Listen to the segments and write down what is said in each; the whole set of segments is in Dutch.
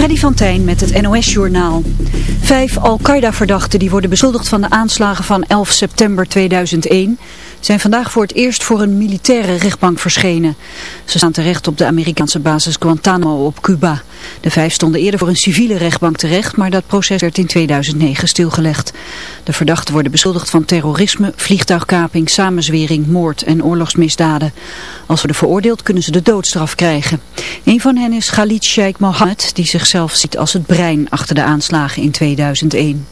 Freddy van Tijn met het NOS-journaal. Vijf Al-Qaeda-verdachten die worden beschuldigd van de aanslagen van 11 september 2001 zijn vandaag voor het eerst voor een militaire rechtbank verschenen. Ze staan terecht op de Amerikaanse basis Guantanamo op Cuba. De vijf stonden eerder voor een civiele rechtbank terecht, maar dat proces werd in 2009 stilgelegd. De verdachten worden beschuldigd van terrorisme, vliegtuigkaping, samenzwering, moord en oorlogsmisdaden. Als worden veroordeeld kunnen ze de doodstraf krijgen. Een van hen is Khalid Sheikh Mohammed, die zichzelf ziet als het brein achter de aanslagen in 2001.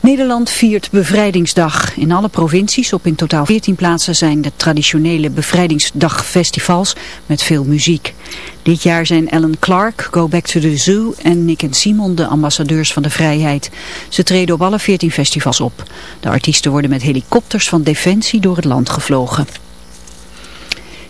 Nederland viert bevrijdingsdag. In alle provincies op in totaal 14 plaatsen zijn de traditionele bevrijdingsdagfestivals met veel muziek. Dit jaar zijn Ellen Clark, Go Back to the Zoo en Nick en Simon de ambassadeurs van de vrijheid. Ze treden op alle 14 festivals op. De artiesten worden met helikopters van Defensie door het land gevlogen.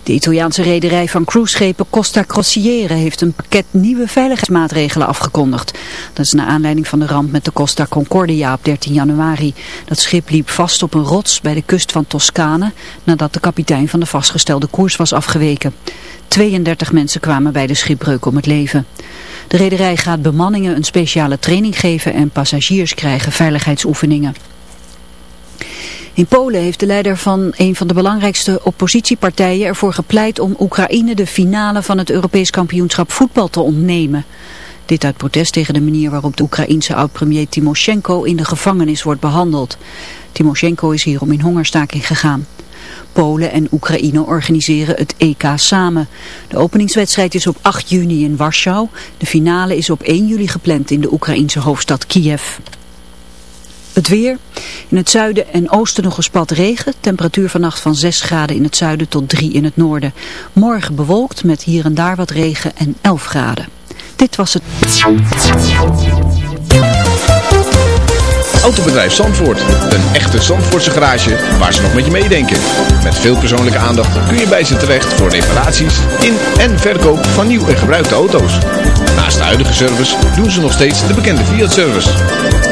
De Italiaanse rederij van cruiseschepen Costa Crociere heeft een pakket nieuwe veiligheidsmaatregelen afgekondigd. Dat is naar aanleiding van de ramp met de Costa Concordia op 13 januari. Dat schip liep vast op een rots bij de kust van Toscane nadat de kapitein van de vastgestelde koers was afgeweken. 32 mensen kwamen bij de schipbreuk om het leven. De rederij gaat bemanningen een speciale training geven en passagiers krijgen veiligheidsoefeningen. In Polen heeft de leider van een van de belangrijkste oppositiepartijen ervoor gepleit om Oekraïne de finale van het Europees kampioenschap voetbal te ontnemen. Dit uit protest tegen de manier waarop de Oekraïense oud-premier Timoshenko in de gevangenis wordt behandeld. Timoshenko is hierom in hongerstaking gegaan. Polen en Oekraïne organiseren het EK samen. De openingswedstrijd is op 8 juni in Warschau. De finale is op 1 juli gepland in de Oekraïense hoofdstad Kiev. Het weer. In het zuiden en oosten nog een spat regen. Temperatuur vannacht van 6 graden in het zuiden tot 3 in het noorden. Morgen bewolkt met hier en daar wat regen en 11 graden. Dit was het. Autobedrijf Zandvoort. Een echte Zandvoortse garage waar ze nog met je meedenken. Met veel persoonlijke aandacht kun je bij ze terecht voor reparaties in en verkoop van nieuw en gebruikte auto's. Naast de huidige service doen ze nog steeds de bekende Fiat-service.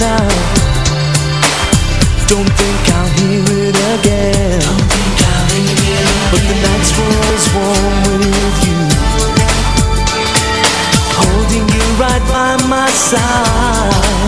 now. Don't think I'll hear it again. But the nights were always warm with you. Holding you right by my side.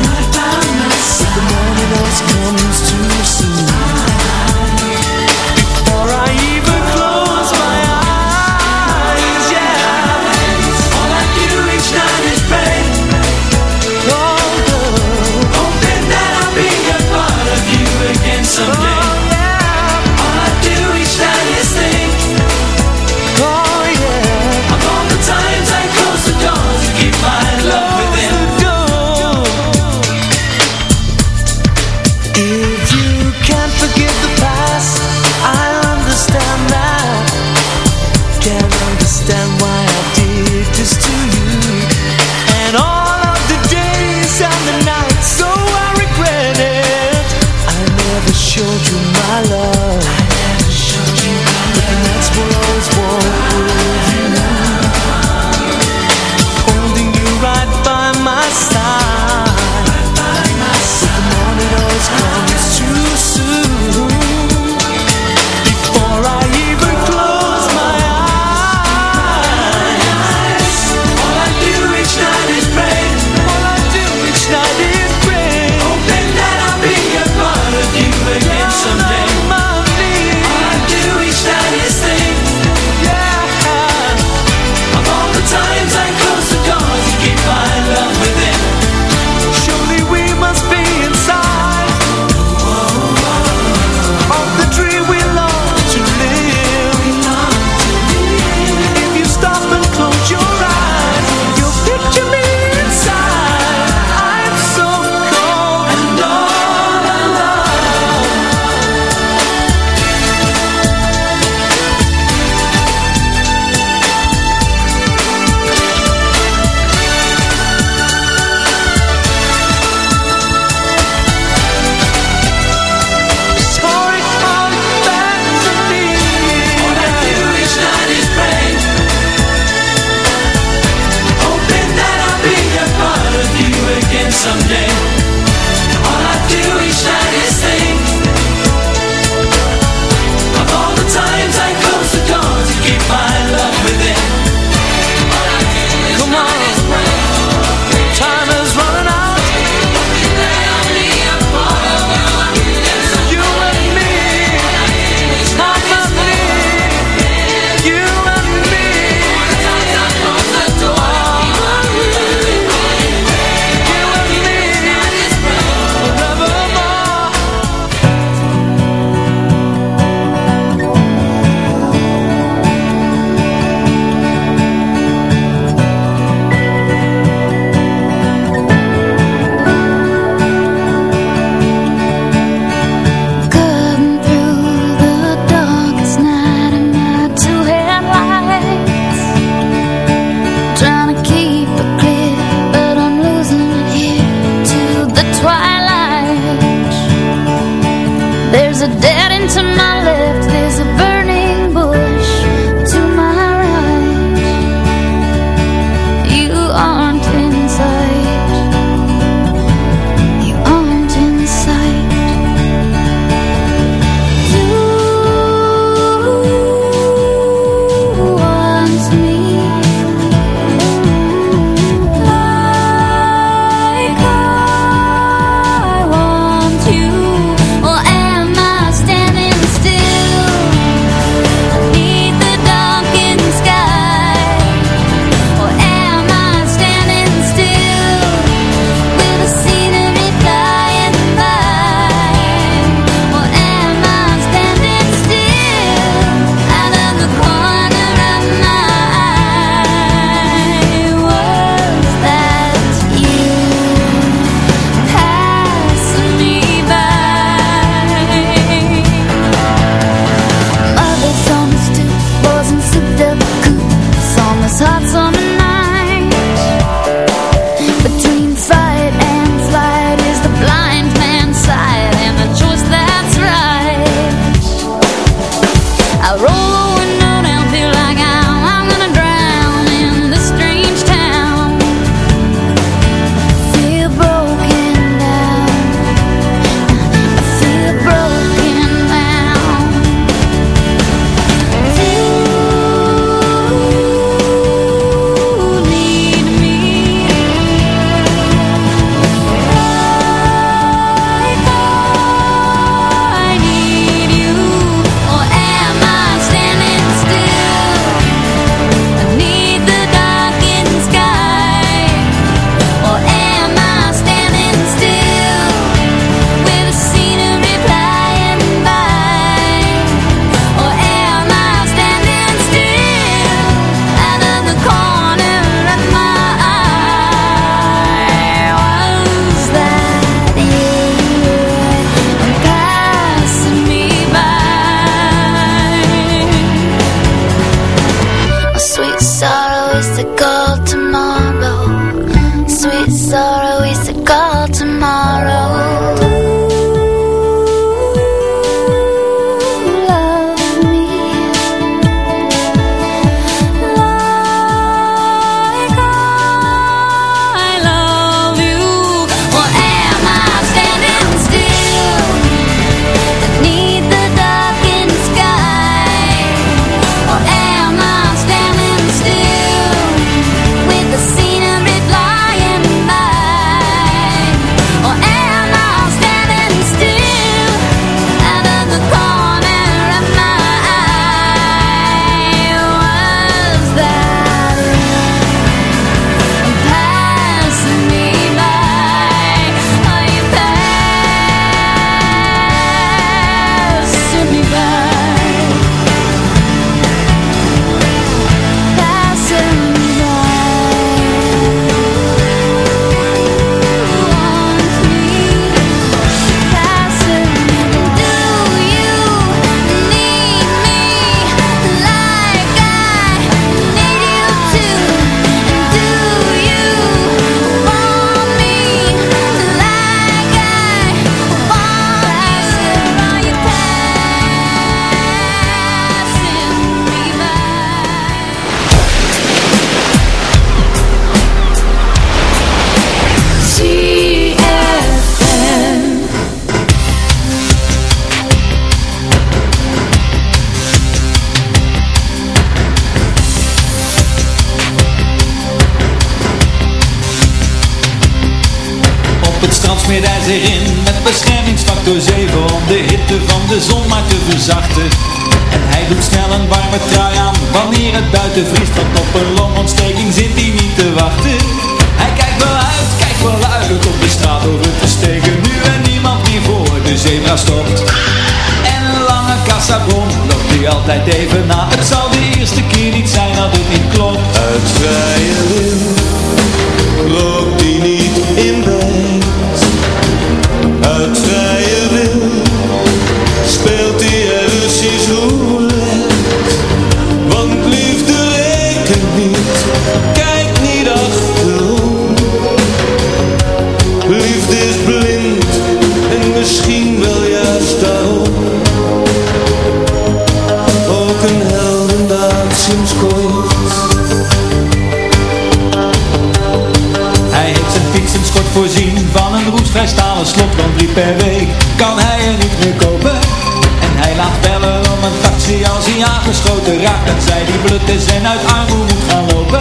aangeschoten raakt zij die blut is en uit armoede moet gaan lopen.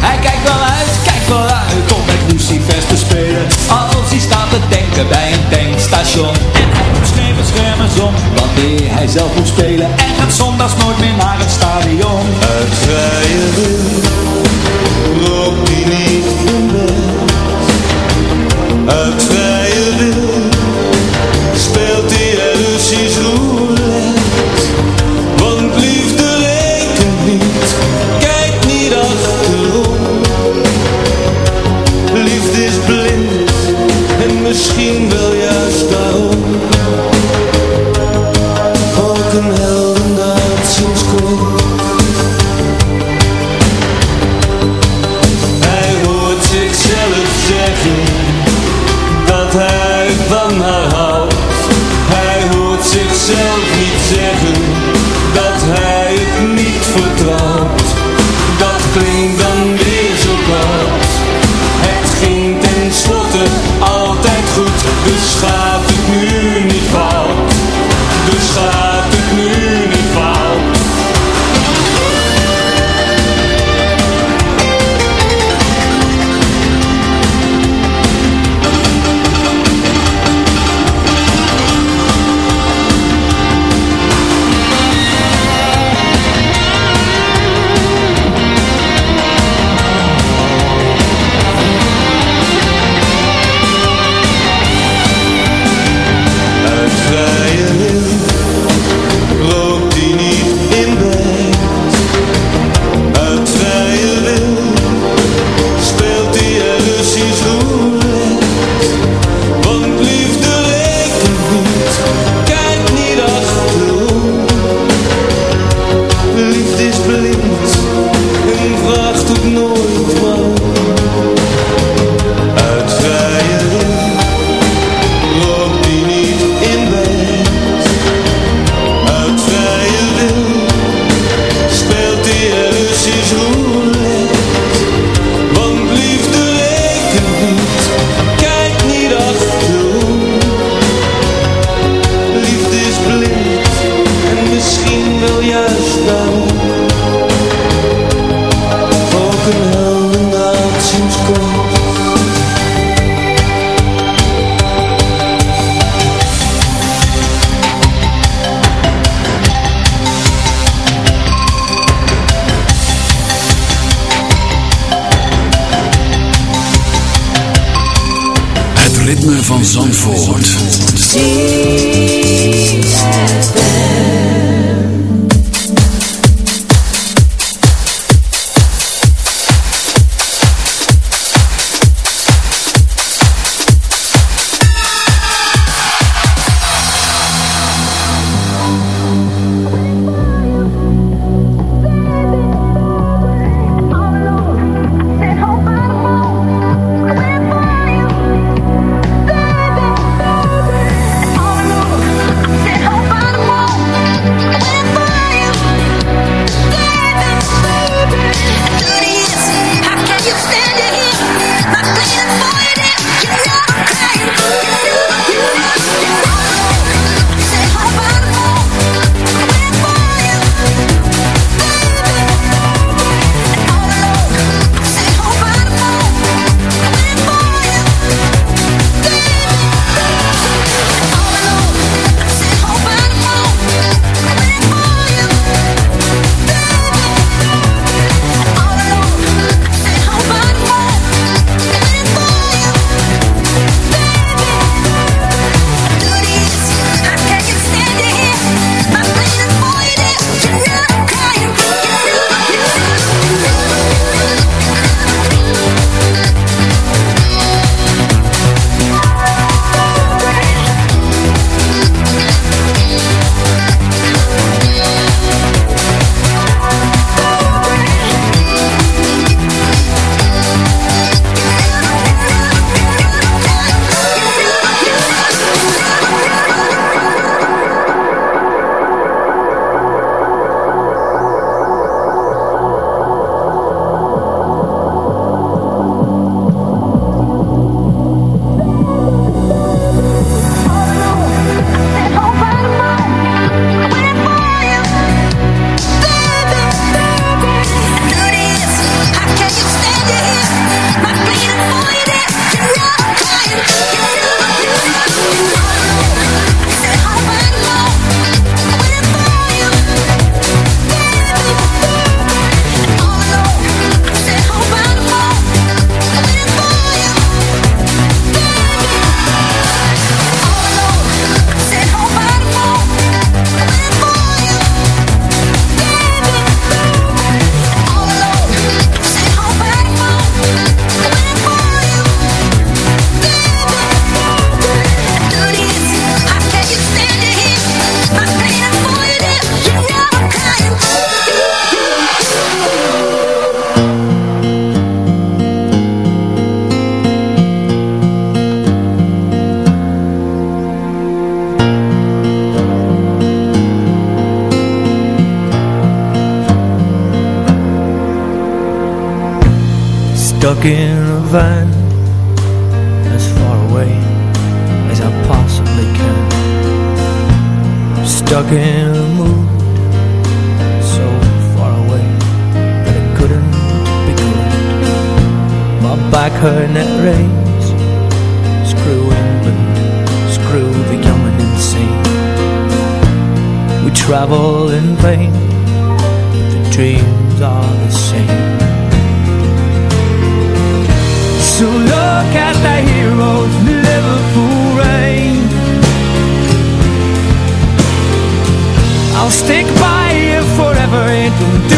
Hij kijkt wel uit, kijkt wel uit Om met Lucifers te spelen. Als hij staat te denken bij een tankstation. En hij moet schreven schermen om Wanneer hij zelf moet spelen. En gaat zondags nooit meer naar het stadion. Het vrije wil hij niet in Stuck in a van As far away as I possibly can. Stuck in a mood So far away that it couldn't be good My back hurt and it rains don't do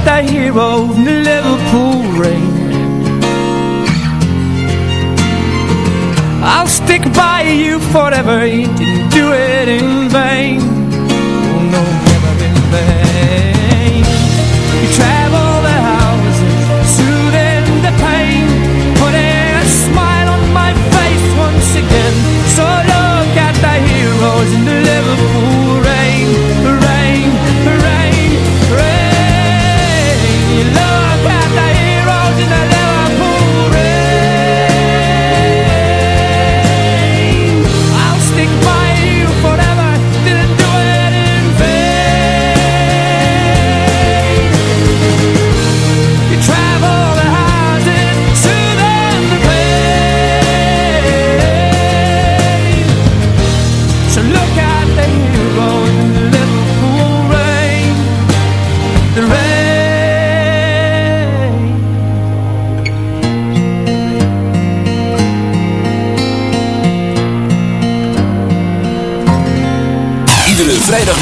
look at the hero in the Liverpool rain I'll stick by you forever. You didn't do it in vain